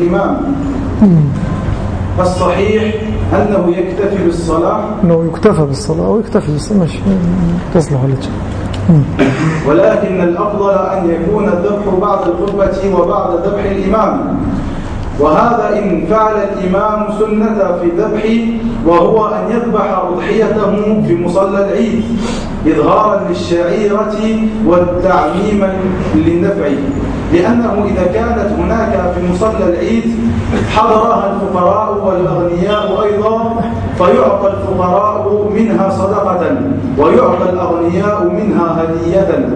الإمام. الصحيح أنه يكتفي بالصلاة. أنه يكتفى بالصلاة أو يكتفي بالصلاة. مش تصلح ولا ولكن الأفضل أن يكون الذبح بعد الخطبة وبعد ذبح الإمام. وهذا إن فعل الإمام سنة في الذبح وهو أن يذبح أضحيته في مصلى العيد إظهارا للشعيرة والتعميما للنفع. لأنه إذا كانت هناك في مصلى العيد حضرها الفقراء والأغنياء أيضا فيعطى الفقراء منها صدقة ويعطى الأغنياء منها هدية.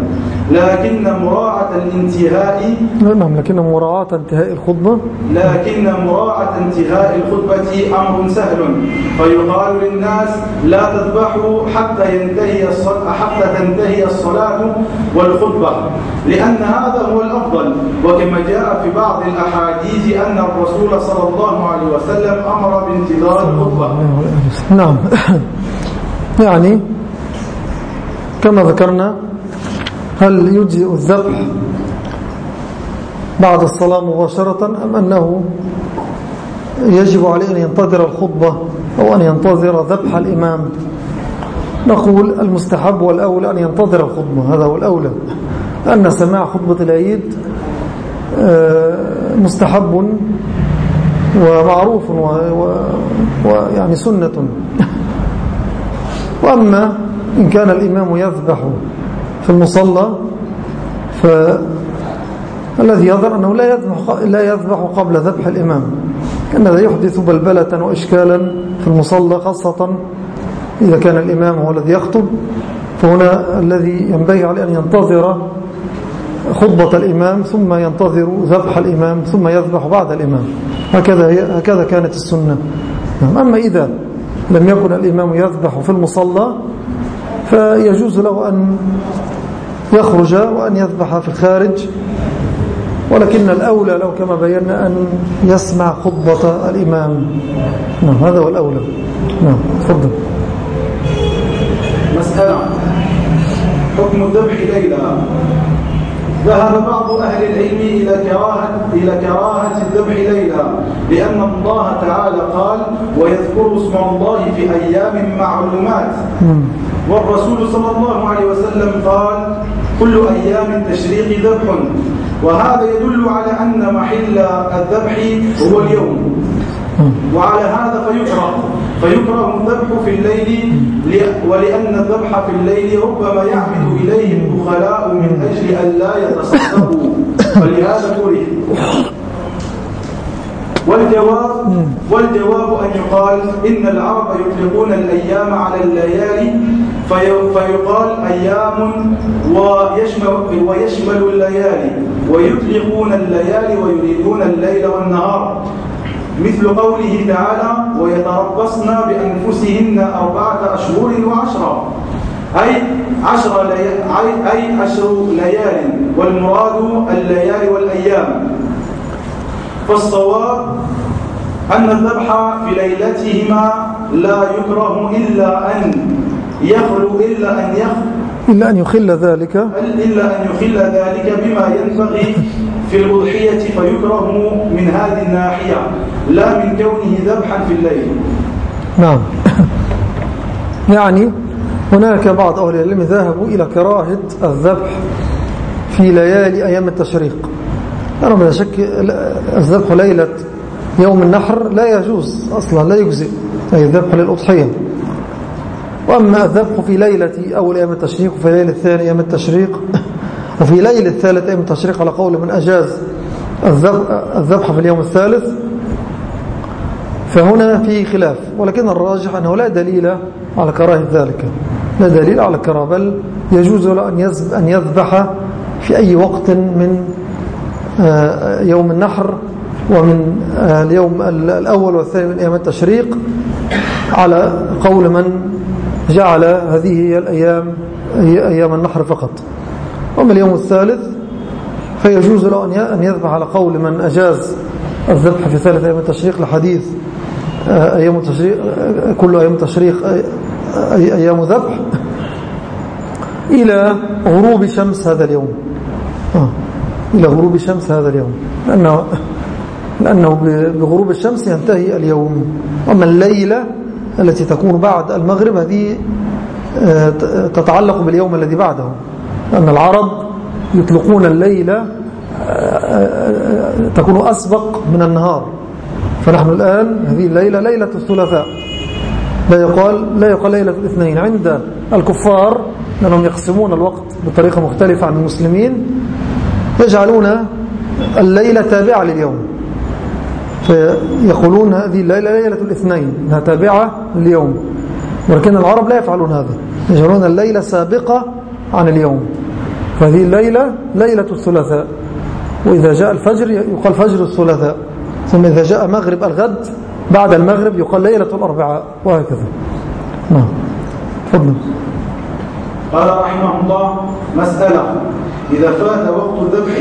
لكن مراعاة الانتهاء نعم لكن مراعاة انتهاء الخطبة. لكن مراعاة انتهاء الخطبة أمر سهل. فيقال للناس لا تذبحوا حتى ينتهي الصلاة حتى تنتهي الصلاة والخطبة لأن هذا هو الأفضل. وكما جاء في بعض الأحاديث أن الرسول صلى الله عليه وسلم أمر بانتظار الخطبة. نعم. يعني كما ذكرنا هل يجزئ الذبح بعد الصلاة مباشرة أم أنه يجب عليه أن ينتظر الخطبة أو أن ينتظر ذبح الإمام؟ نقول المستحب والأولى أن ينتظر الخطبة هذا هو الأولى. لأن سماع خطبة العيد آه، مستحب ومعروف ويعني سنة. وأما إن كان الإمام يذبح في المصلى فالذي يظهر أنه لا يذبح, لا يذبح قبل ذبح الإمام أن هذا يحدث بلبلة وإشكالا في المصلى خاصة إذا كان الإمام هو الذي يخطب. فهنا الذي ينبغي عليه أن ينتظر خطبة الإمام ثم ينتظر ذبح الإمام ثم يذبح بعد الإمام. هكذا هكذا كانت السنة. أما إذا لم يكن الإمام يذبح في المصلى فيجوز له أن يخرج وأن يذبح في الخارج. ولكن الأولى لو كما بينا أن يسمع خطبة الإمام. نعم هذا هو الأولى. نعم تفضل. مسألة. حكم الذبح ليلة ذهب بعض أهل العلم إلى كراهة, إلى كراهة الذبح ليلة لأن الله تعالى قال ويذكر اسم الله في أيام معلومات. والرسول صلى الله عليه وسلم قال كل أيام التشريق ذبح. وهذا يدل على أن محل الذبح هو اليوم. وعلى هذا فيكره. فيكره الذبح في الليل ولأن الذبح في الليل ربما يعمد إليه البخلاء من أجل أن لا يتصدقوا. فلهذا كره. والجواب والجواب أن يقال إن العرب يطلقون الأيام على الليالي فيقال أيام ويشمل, ويشمل الليالي ويطلقون الليالي ويريدون الليل والنهار. مثل قوله تعالى ويتربصن بأنفسهن أربعة أشهر وعشرة أي عشر ليالي أي عشر ليال والمراد الليالي والأيام. فالصواب أن الذبح في ليلتهما لا يكره إلا أن يخلو إلا أن يخلو. إلا أن يخل ذلك. إلا أن يخل ذلك بما ينبغي في الأضحية فيكره من هذه الناحية لا من كونه ذبحا في الليل. نعم. يعني هناك بعض أهل العلم ذهبوا إلى كراهة الذبح في ليالي أيام التشريق. أنا بلا شك الذبح ليلة يوم النحر لا يجوز أصلا لا يجزئ أي الذبح للأضحية. وأما الذبح في ليلة أول أيام التشريق وفي ليلة الثاني أيام التشريق وفي ليلة الثالث أيام التشريق على قول من أجاز الذبح في اليوم الثالث فهنا في خلاف ولكن الراجح أنه لا دليل على كراهة ذلك. لا دليل على الكراهة بل يجوز له أن يذبح في أي وقت من آه، يوم النحر ومن آه، اليوم الأول والثاني من أيام التشريق على قول من جعل هذه هي الأيام هي أيام النحر فقط. وما اليوم الثالث فيجوز له أن يذبح على قول من أجاز الذبح في ثالث أيام التشريق لحديث آه، أيام التشريق كل أيام التشريق أيام ذبح إلى غروب شمس هذا اليوم. آه. إلى غروب شمس هذا اليوم. لأنه, لأنه بغروب الشمس ينتهي اليوم. أما الليلة التي تكون بعد المغرب هذه آه، تتعلق باليوم الذي بعده. لأن العرب يطلقون الليلة آه، آه، تكون أسبق من النهار. فنحن الآن هذه الليلة ليلة الثلاثاء. لا يقال لا يقال ليلة الاثنين. عند الكفار لأنهم يقسمون الوقت بطريقة مختلفة عن المسلمين يجعلون الليلة تابعة لليوم. فيقولون هذه الليلة ليلة الاثنين إنها تابعة لليوم. ولكن العرب لا يفعلون هذا. يجعلون الليلة سابقة عن اليوم. فهذه الليلة ليلة الثلاثاء. وإذا جاء الفجر يقال فجر الثلاثاء. ثم إذا جاء مغرب الغد بعد المغرب يقال ليلة الأربعاء وهكذا. نعم. تفضل. قال رحمه الله مسألة. إذا فات وقت الذبح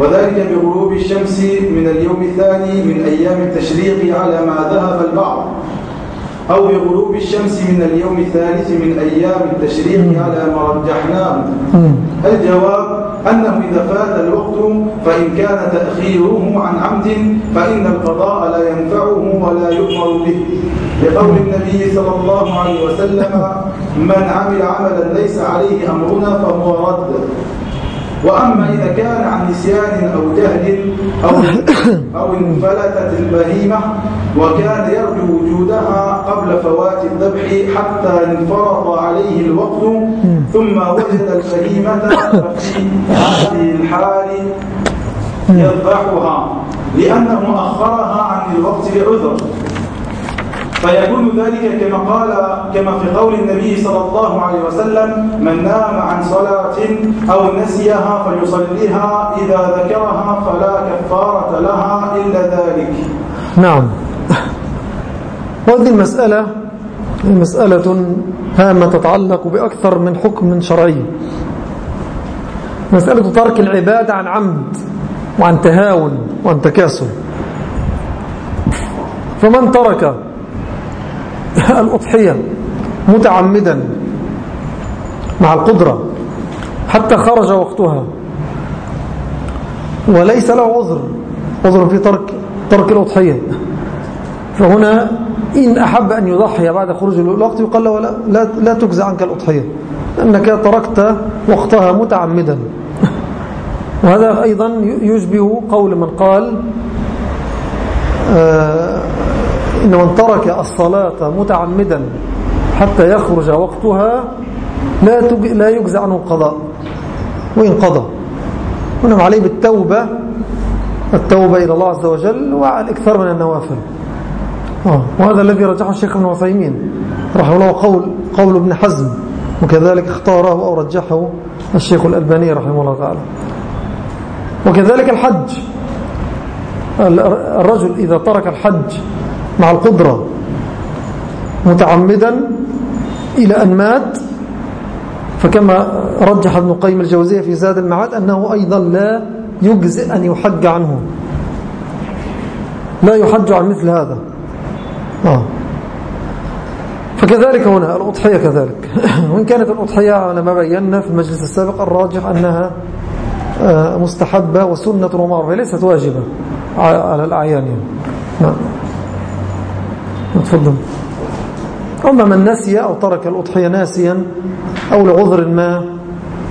وذلك بغروب الشمس من اليوم الثاني من أيام التشريق على ما ذهب البعض أو بغروب الشمس من اليوم الثالث من أيام التشريق على ما رجحناه. الجواب أنه إذا فات الوقت فإن كان تأخيره عن عمد فإن القضاء لا ينفعه ولا يؤمر به. لقول النبي صلى الله عليه وسلم من عمل عملا ليس عليه أمرنا فهو رد. وأما إذا كان عن نسيان أو جهل أو أو انفلتت البهيمة وكان يرجو وجودها قبل فوات الذبح حتى انفرض عليه الوقت ثم وجد البهيمة ففي هذه الحال يذبحها لأنه أخرها عن الوقت لعذر. فيكون ذلك كما قال كما في قول النبي صلى الله عليه وسلم من نام عن صلاة أو نسيها فليصليها إذا ذكرها فلا كفارة لها إلا ذلك. نعم. وهذه المسألة مسألة هامة تتعلق بأكثر من حكم شرعي. مسألة ترك العبادة عن عمد وعن تهاون وعن تكاسل. فمن ترك الأضحية متعمدا مع القدرة حتى خرج وقتها. وليس له عذر عذر في ترك ترك الأضحية. فهنا إن أحب أن يضحي بعد خروج الوقت يقال له لا, لا, لا تجزى عنك الأضحية لأنك تركت وقتها متعمدا. وهذا أيضا يشبه قول من قال آه إن من ترك الصلاة متعمدا حتى يخرج وقتها لا لا يجزى عنه القضاء. وإن قضى. ونم عليه بالتوبة التوبة إلى الله عز وجل وعلى من النوافل. آه. وهذا الذي رجحه الشيخ ابن عثيمين رحمه الله قول, قول ابن حزم وكذلك اختاره أو رجحه الشيخ الألباني رحمه الله تعالى. وكذلك الحج. الرجل إذا ترك الحج مع القدرة متعمدا إلى أن مات. فكما رجح ابن قيم الجوزية في زاد المعاد أنه أيضا لا يجزئ أن يحج عنه. لا يحج عن مثل هذا. آه. فكذلك هنا الأضحية كذلك. وإن كانت الأضحية على ما بينا في المجلس السابق الراجح أنها آه، مستحبة وسنة ومعروفة ليست واجبة على الأعيان يعني. نعم. تفضل. أما من نسي أو ترك الأضحية ناسيا أو لعذر ما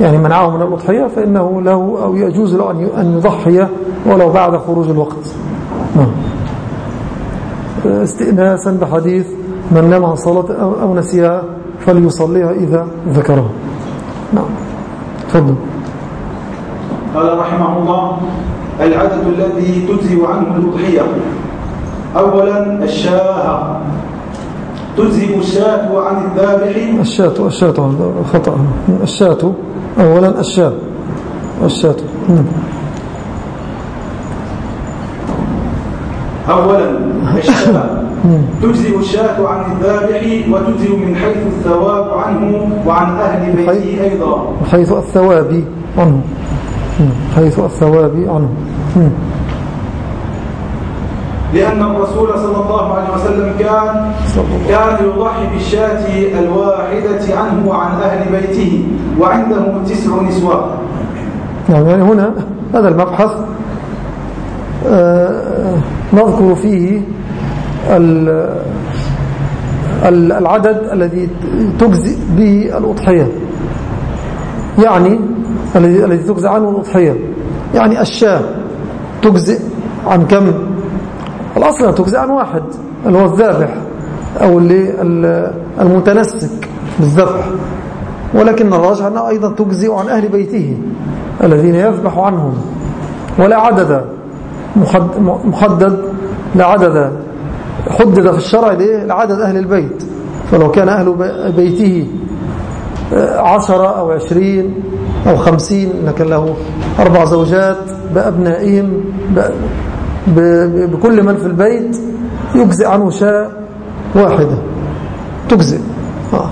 يعني منعه من الأضحية فإنه له أو يجوز له أن يضحي ولو بعد خروج الوقت. نعم. استئناسا بحديث من نام عن صلاة أو نسيها فليصليها إذا ذكرها نعم. تفضل. قال رحمه الله العدد الذي تجزي عنه الأضحية. أولا الشاهة تجزئ الشاة عن الذابح. الشاة الشاة خطأ الشاة أولا الشاة. الشاة نعم. أولا الشاة. تجزئ الشاة عن الذابح وتجزئ من حيث الثواب عنه وعن أهل بيته أيضا. حيث الثواب عنه. حيث الثواب عنه. لأن الرسول صلى الله عليه وسلم كان كان يضحي بالشاة الواحدة عنه وعن أهل بيته وعنده تسع نسوة نعم يعني هنا هذا المبحث آه، نذكر فيه العدد الذي تجزئ به الأضحية. يعني الذي الذي تجزئ عنه الأضحية. يعني الشاة تجزئ عن كم؟ الأصل تجزئ عن واحد اللي هو الذابح أو اللي المتنسك بالذبح. ولكن الراجح أنها أيضا تجزئ عن أهل بيته الذين يذبح عنهم. ولا عدد محدد لا عدد حدد في الشرع لعدد أهل البيت. فلو كان أهل بيته عشرة أو عشرين أو خمسين لكن له أربع زوجات بأبنائهم بكل من في البيت يجزئ عنه شاء واحدة. تجزئ. آه.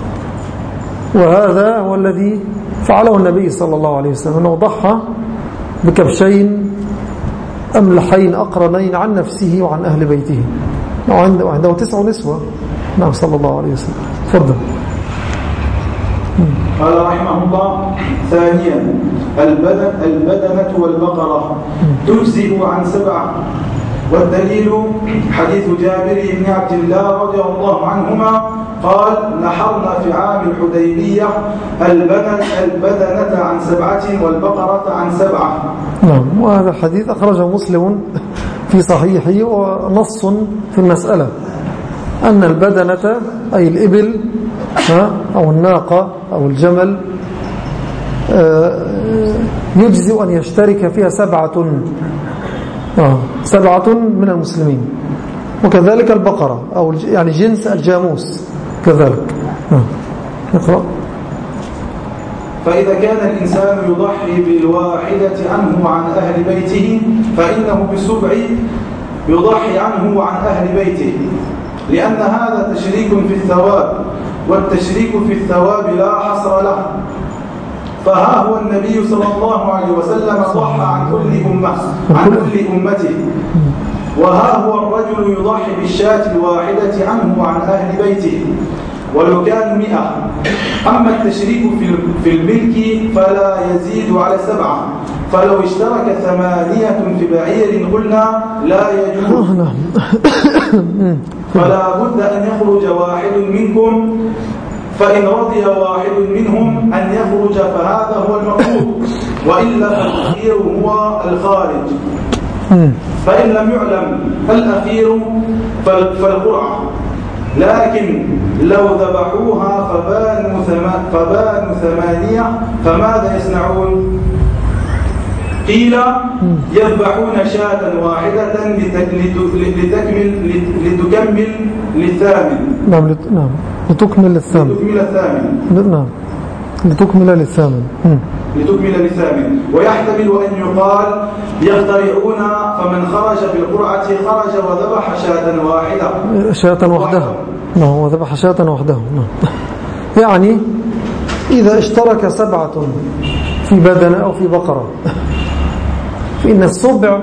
وهذا هو الذي فعله النبي صلى الله عليه وسلم أنه ضحى بكبشين أملحين أقرنين عن نفسه وعن أهل بيته. وعنده, تسع نسوة. نعم صلى الله عليه وسلم. تفضل. قال رحمه الله ثانيا البدن البدنة والبقرة. تجزئ عن سبعة والدليل حديث جابر بن عبد الله رضي الله عنهما قال نحرنا في عام الحديبية البدن البدنة عن سبعة والبقرة عن سبعة. نعم وهذا الحديث أخرجه مسلم في صحيحه ونص في المسألة. أن البدنة أي الإبل أو الناقة أو الجمل آه، يجزئ أن يشترك فيها سبعة آه، سبعة من المسلمين. وكذلك البقرة أو يعني جنس الجاموس كذلك. اقرأ. آه، فإذا كان الإنسان يضحي بالواحدة عنه وعن أهل بيته فإنه بسبع يضحي عنه وعن أهل بيته لأن هذا تشريك في الثواب. والتشريك في الثواب لا حصر له. فها هو النبي صلى الله عليه وسلم ضحى عن كل أمة عن كل أمته. وها هو الرجل يضحي بالشاة الواحدة عنه وعن أهل بيته. ولو كان مئة. أما التشريك في الملك فلا يزيد على سبعة. فلو اشترك ثمانية في بعير قلنا لا يجوز. نعم. فلا بد أن يخرج واحد منكم فإن رضي واحد منهم أن يخرج فهذا هو المطلوب وإلا فالأخير هو الخارج. فإن لم يعلم الأخير فالقرعة. لكن لو ذبحوها فبانوا, فبانوا ثمانية فماذا يصنعون؟ قيل يذبحون شاة واحدة لتكمل لتكمل للثامن. نعم نعم. لتكمل للثامن. لتكمل الثامن نعم. لتكمل للثامن. لتكمل للثامن. ويحتمل أن يقال يخترعون فمن خرج بالقرعة خرج وذبح شاة واحدة. شاة وحدها نعم وذبح شاة وحدها نعم. يعني إذا اشترك سبعة في بدن أو في بقرة. فإن الصبع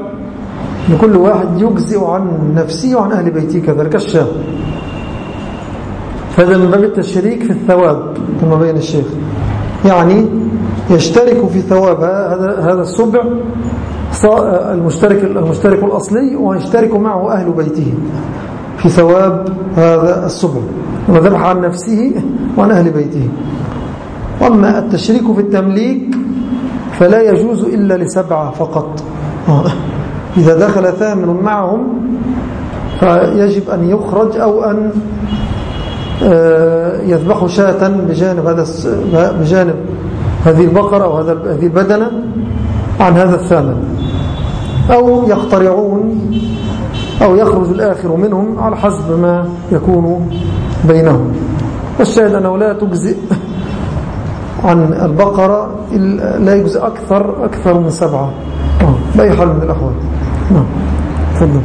لكل واحد يجزئ عن نفسه وعن أهل بيته كذلك الشاه فهذا من باب التشريك في الثواب كما بين الشيخ. يعني يشترك في ثواب هذا هذا الصبع المشترك المشترك الأصلي ويشترك معه أهل بيته في ثواب هذا الصبع. وذبح عن نفسه وعن أهل بيته. وأما التشريك في التمليك فلا يجوز إلا لسبعة فقط. إذا دخل ثامن معهم فيجب أن يخرج أو أن آه، يذبح شاة بجانب هذا بجانب هذه البقرة أو هذه البدنة عن هذا الثامن. أو يخترعون أو يخرج الآخر منهم على حسب ما يكون بينهم. والشاهد أنه لا تجزئ. عن البقرة لا يجزئ أكثر أكثر من سبعة. بأي حال من الأحوال نعم. تفضل.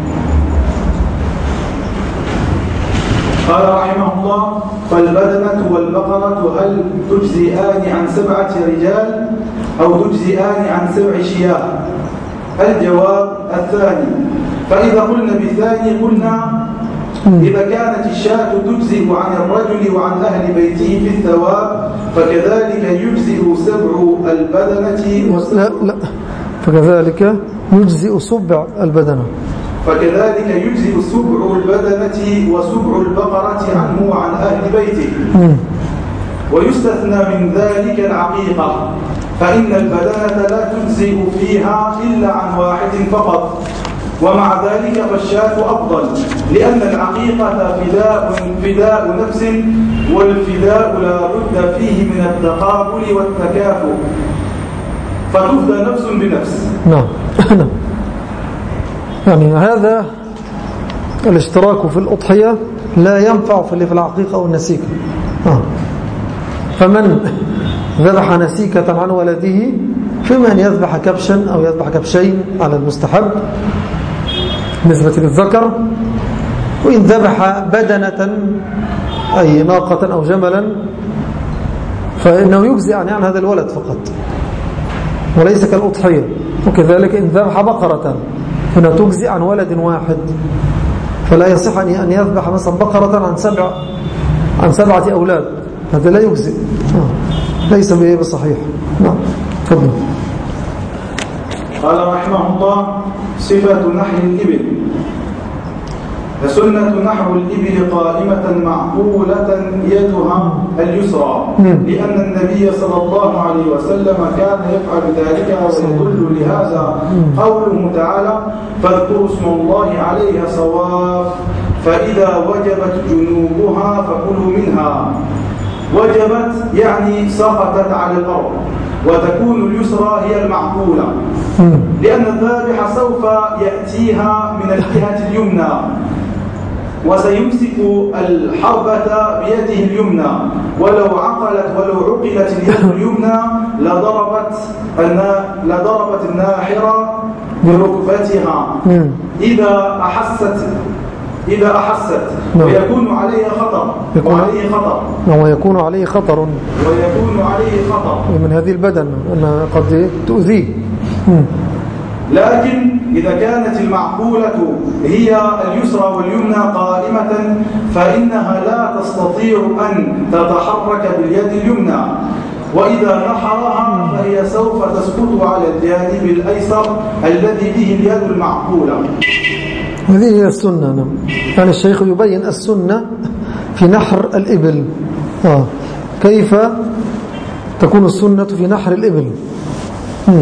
قال رحمه الله فالبدنة والبقرة هل تجزئان عن سبعة رجال أو تجزئان عن سبع شياه؟ الجواب الثاني فإذا قلنا بالثاني قلنا إذا كانت الشاة تجزئ عن الرجل وعن أهل بيته في الثواب فكذلك يجزئ سبع البدنة. لا لا. فكذلك يجزئ سبع البدنة. فكذلك يجزئ سبع البدنة وسبع البقرة عنه وعن أهل بيته. ويستثنى من ذلك العقيقة. فإن البدنة لا تجزئ فيها إلا عن واحد فقط. ومع ذلك فالشاة أفضل لأن العقيقة فداء فداء نفس والفداء لا بد فيه من التقابل والتكافؤ فتفدى نفس بنفس. نعم. نعم. يعني هذا الاشتراك في الأضحية لا ينفع في اللي في العقيقة أو النسيكة آه. فمن ذبح نسيكة عن ولده فيما أن يذبح كبشا أو يذبح كبشين على المستحب بالنسبة للذكر وإن ذبح بدنة أي ناقة أو جملا فإنه يجزي عن هذا الولد فقط وليس كالأضحية. وكذلك إن ذبح بقرة فإنها تجزي عن ولد واحد. فلا يصح أن يذبح مثلا بقرة عن سبع عن سبعة أولاد. هذا لا يجزي. آه. ليس بصحيح. نعم. تفضل. قال رحمه الله صفة نحر الإبل. فسنة نحو الإبل قائمة معقولة يدها اليسرى. لأن النبي صلى الله عليه وسلم كان يفعل ذلك ويدل لهذا قوله تعالى فاذكروا اسم الله عليها صواف فإذا وجبت جنوبها فكلوا منها. وجبت يعني سقطت على الأرض. وتكون اليسرى هي المعقولة. لأن الذابح سوف يأتيها من الجهة اليمنى وسيمسك الحربة بيده اليمنى. ولو عقلت ولو عقلت اليد اليمنى لضربت لضربت الناحرة بركبتها. إذا أحست إذا أحست نعم. ويكون عليه خطر. وعليه خطر. نعم ويكون عليه خطر. ويكون عليه خطر. من هذه البدن أنها قد تؤذيه. لكن إذا كانت المعقولة هي اليسرى واليمنى قائمة فإنها لا تستطيع أن تتحرك باليد اليمنى. وإذا نحرها فهي سوف تسقط على الجانب الأيسر الذي به اليد المعقولة. هذه هي السنة نعم. يعني الشيخ يبين السنة في نحر الإبل. آه. كيف تكون السنة في نحر الإبل؟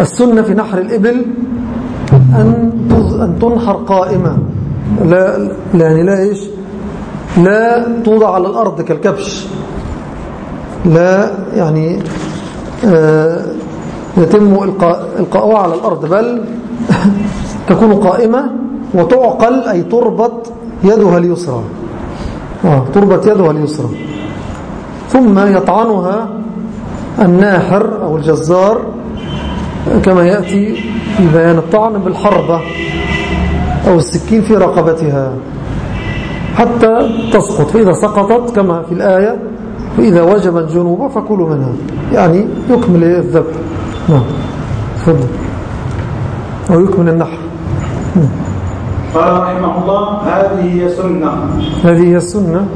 السنة في نحر الإبل أن أن تنحر قائمة. لا يعني لا إيش؟ لا توضع على الأرض كالكبش. لا يعني آه يتم إلقاؤها على الأرض بل تكون قائمة وتعقل أي تربط يدها اليسرى. آه تربط يدها اليسرى. ثم يطعنها الناحر أو الجزار كما يأتي في بيان الطعن بالحربة أو السكين في رقبتها. حتى تسقط فإذا سقطت كما في الآية فإذا وجب الجنوب فكلوا منها. يعني يكمل الذبح. نعم تفضل. أو يكمل النحر. قال رحمه الله هذه هي سنة. هذه هي السنة.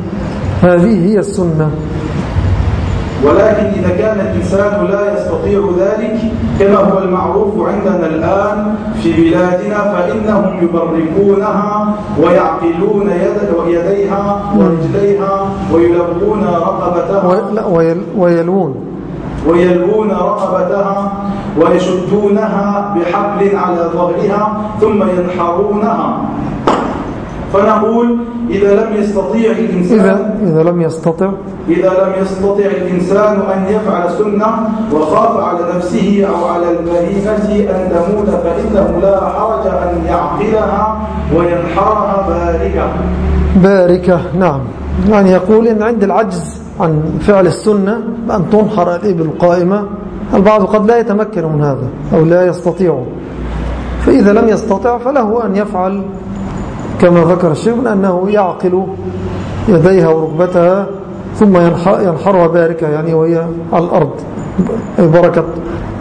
هذه هي السنة. ولكن إذا كان الإنسان لا يستطيع ذلك كما هو المعروف عندنا الآن في بلادنا فإنهم يبركونها ويعقلون يد يديها ورجليها ويلبون رقبتها. لا ويلوون. ويلوون رقبتها ويشدونها بحبل على ظهرها ثم ينحرونها. فنقول إذا لم يستطيع الإنسان إذا, إذا لم يستطع إذا لم يستطع الإنسان أن يفعل سنة وخاف على نفسه أو على البهيمة أن تموت فإنه لا حرج أن يعقلها وينحرها باركة. باركة نعم. يعني يقول إن عند العجز عن فعل السنة بأن تنحر الإبل قائمة البعض قد لا يتمكن من هذا أو لا يستطيع. فإذا لم يستطع فله أن يفعل كما ذكر الشيخ أنه يعقل يديها وركبتها ثم ينحرها باركة يعني وهي على الأرض أي بركة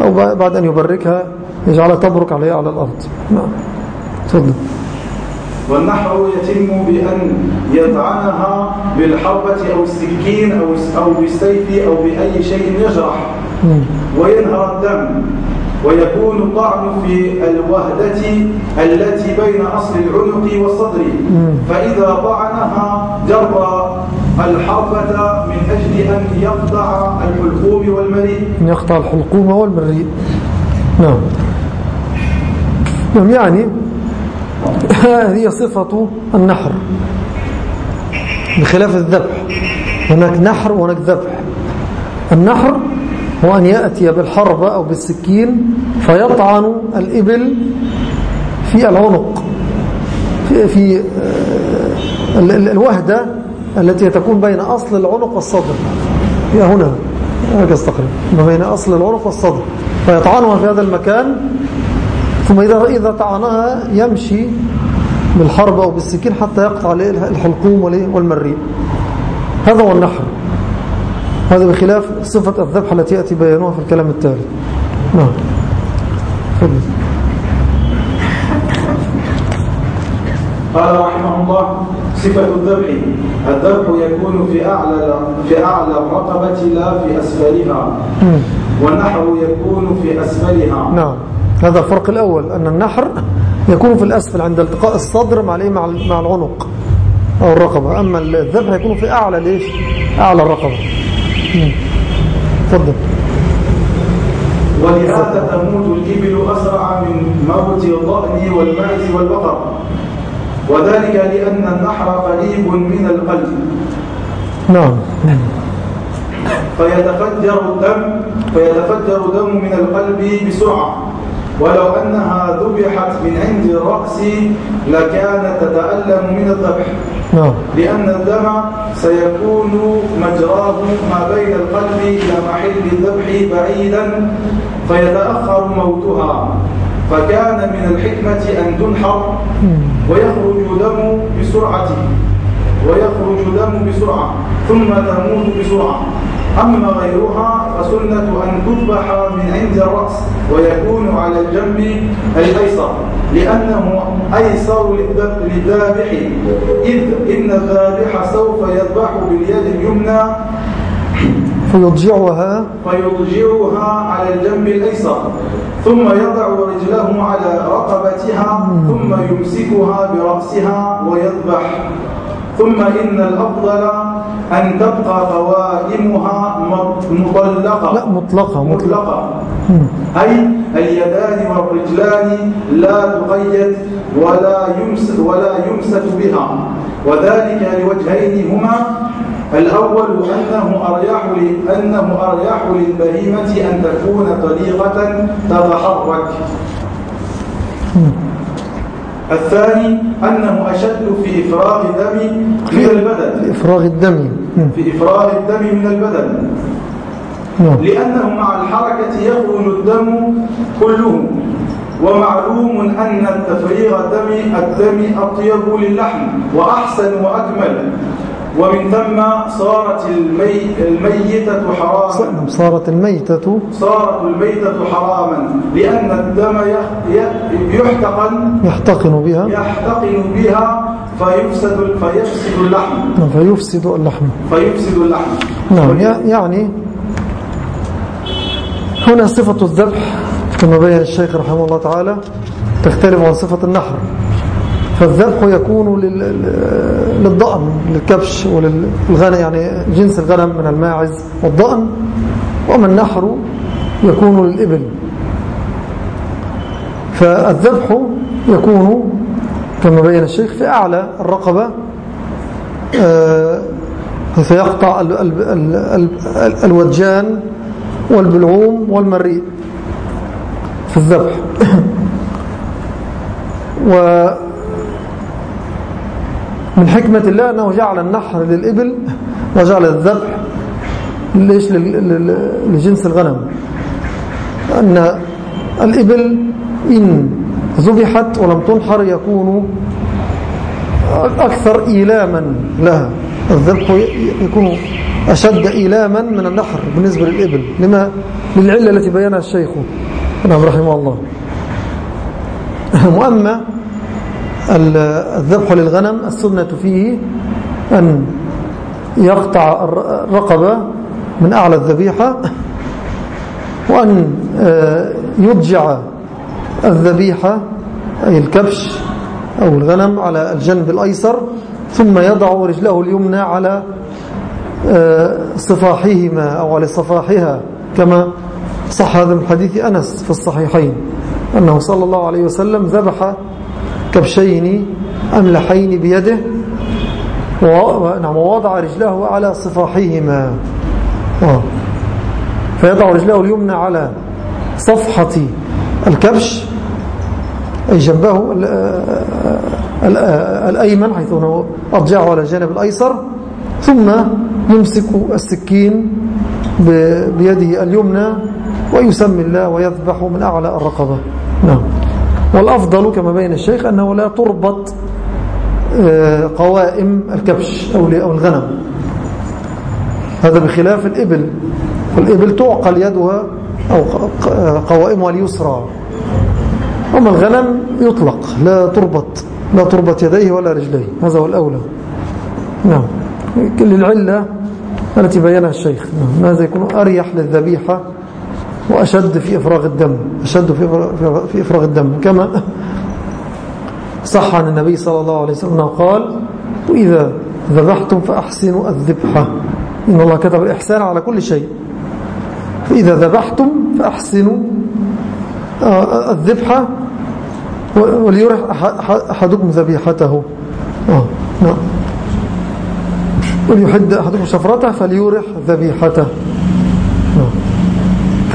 أو بعد أن يبركها يجعلها تبرك عليها على الأرض. نعم. تفضل. والنحر يتم بأن يطعنها بالحربة أو السكين أو أو بالسيف أو بأي شيء يجرح. وينهر الدم. ويكون الطعن في الوهدة التي بين أصل العنق والصدر. فإذا طعنها جر الحربة من أجل أن يقطع الحلقوم والمريء. يقطع الحلقوم والمريء. نعم. نعم يعني هذه صفة النحر. بخلاف الذبح. هناك نحر وهناك ذبح. النحر هو أن يأتي بالحربة أو بالسكين فيطعن الإبل في العنق في, في آه، الوهدة التي تكون بين أصل العنق والصدر. هي هنا هكذا ما بين أصل العنق والصدر. فيطعنها في هذا المكان ثم إذا إذا طعنها يمشي بالحرب أو بالسكين حتى يقطع الحلقوم والمريء. هذا هو النحر هذا بخلاف صفة الذبح التي يأتي بيانها في الكلام التالي. نعم. قال رحمه الله صفة الذبح الذبح يكون في أعلى في أعلى الرقبة لا في أسفلها. والنحر يكون في أسفلها. نعم. هذا الفرق الأول أن النحر يكون في الأسفل عند التقاء الصدر مع مع العنق أو الرقبة. أما الذبح يكون في أعلى ليش أعلى الرقبة. تفضل. ولهذا تموت الإبل أسرع من موت الضأن والمعز والبقر. وذلك لأن النحر قريب من القلب. نعم. فيتفجر الدم فيتفجر دم من القلب بسرعة. ولو أنها ذبحت من عند الرأس لكانت تتألم من الذبح. نعم. لأن الدم سيكون مجراه ما بين القلب إلى محل الذبح بعيدا فيتأخر موتها. فكان من الحكمة أن تنحر ويخرج دم بسرعة ويخرج دم بسرعة ثم تموت بسرعة. أما غيرها فسنة أن تذبح من عند الرأس ويكون على الجنب الأيسر لأنه أيسر للذابح. إذ إن الذابح سوف يذبح باليد اليمنى فيضجعها فيضجعها على الجنب الأيسر ثم يضع رجله على رقبتها ثم يمسكها برأسها ويذبح. ثم إن الأفضل أن تبقى قوائمها مطلقة. لا مطلقة مطلقة. أي اليدان والرجلان لا تقيد ولا يمسك ولا يمسك بها. وذلك لوجهين هما. الأول أنه أريح أنه أريح للبهيمة أن تكون طريقة تتحرك. الثاني أنه أشد في إفراغ الدم من البدن. في إفراغ الدم. في إفراغ الدم من البدن. نعم. لأنه مع الحركة يخرج الدم كله. ومعلوم أن التفريغ الدم الدم أطيب للحم وأحسن وأكمل. ومن ثم صارت المي الميتة حراما. صارت الميتة صارت الميتة حراما لأن الدم يحتقن. يحتقن بها. يحتقن بها فيفسد فيفسد اللحم. نعم، فيفسد اللحم. فيفسد اللحم. نعم يعني هنا صفة الذبح كما بين الشيخ رحمه الله تعالى تختلف عن صفة النحر. فالذبح يكون للضأن للكبش وللغنم يعني جنس الغنم من الماعز والضأن. وما النحر يكون للإبل. فالذبح يكون كما بين الشيخ في أعلى الرقبة آه، حيث يقطع ال ال ال ال الوجان والبلعوم والمريء في الذبح. و من حكمة الله أنه جعل النحر للإبل وجعل الذبح ليش؟ لجنس الغنم. أن الإبل إن ذبحت ولم تنحر يكون أكثر إيلاما لها. الذبح يكون أشد إيلاما من النحر بالنسبة للإبل. لما؟ للعلة التي بينها الشيخ. نعم رحمه الله. وأما الذبح للغنم السنة فيه أن يقطع الرقبة من أعلى الذبيحة وأن آه، يضجع الذبيحة أي الكبش أو الغنم على الجنب الأيسر ثم يضع رجله اليمنى على آه، صفاحهما أو على صفاحها كما صح هذا من حديث أنس في الصحيحين أنه صلى الله عليه وسلم ذبح كبشين أملحين بيده نعم ووضع رجله على صفاحهما آه. فيضع رجله اليمنى على صفحة الكبش أي جنبه الأيمن حيث أنه أرجعه على الجانب الأيسر ثم يمسك السكين بيده اليمنى ويسمي الله ويذبح من أعلى الرقبة. نعم. والأفضل كما بين الشيخ أنه لا تربط آه، قوائم الكبش أو الغنم. هذا بخلاف الإبل. والإبل تعقل يدها أو قوائمها اليسرى. أما الغنم يطلق. لا تربط. لا تربط يديه ولا رجليه. هذا هو الأولى. نعم. للعلة التي بينها الشيخ. نعم. ماذا يكون؟ أريح للذبيحة. وأشد في إفراغ الدم أشد في إفراغ الدم. كما صح عن النبي صلى الله عليه وسلم قال وإذا ذبحتم فأحسنوا الذبحة. إن الله كتب الإحسان على كل شيء. فإذا ذبحتم فأحسنوا آه، الذبحة وليرح أحدكم ذبيحته. آه نعم. وليحد أحدكم شفرته فليورح ذبيحته.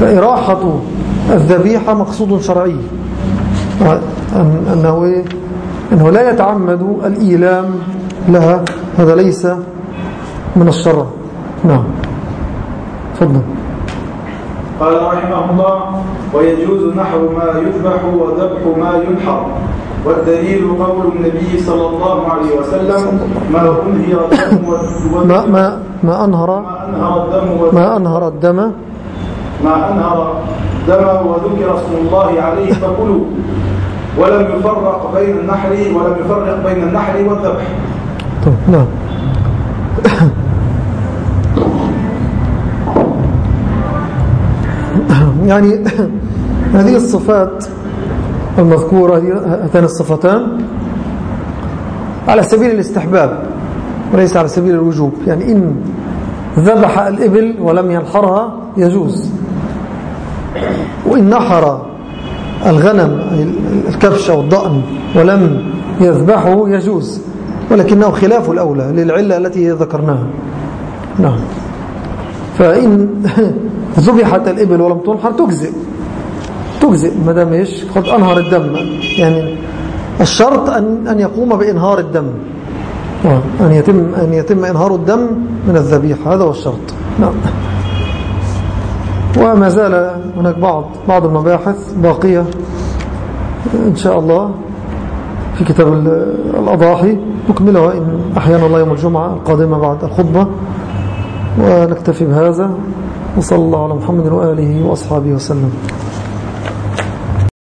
فإراحة الذبيحة مقصود شرعي. أنه, إيه؟ أنه لا يتعمد الإيلام لها هذا ليس من الشرع. نعم. تفضل. قال رحمه الله ويجوز نحو ما يذبح وذبح ما ينحر. والدليل قول النبي صلى الله عليه وسلم ما أنهر الدم ما ما ما أنهر ما أنهر الدم ما أنهر الدم وذكر اسم الله عليه فكلوا ولم يفرق بين النحر ولم يفرق بين النحر والذبح. طيب نعم. يعني هذه الصفات المذكورة هاتان الصفتان على سبيل الاستحباب وليس على سبيل الوجوب. يعني إن ذبح الإبل ولم ينحرها يجوز. وإن نحر الغنم الكبش أو الضأن ولم يذبحه يجوز ولكنه خلاف الأولى للعلة التي ذكرناها. نعم. فإن ذبحت الإبل ولم تنحر تجزئ. تجزئ ما دام إيش؟ قد أنهر الدم. يعني الشرط أن أن يقوم بإنهار الدم. آه، أن يتم أن يتم إنهار الدم من الذبيحة. هذا هو الشرط. نعم. وما زال هناك بعض بعض المباحث باقية إن شاء الله في كتاب الأضاحي نكملها إن أحيانا الله يوم الجمعة القادمة بعد الخطبة ونكتفي بهذا وصلى الله على محمد وآله وأصحابه وسلم.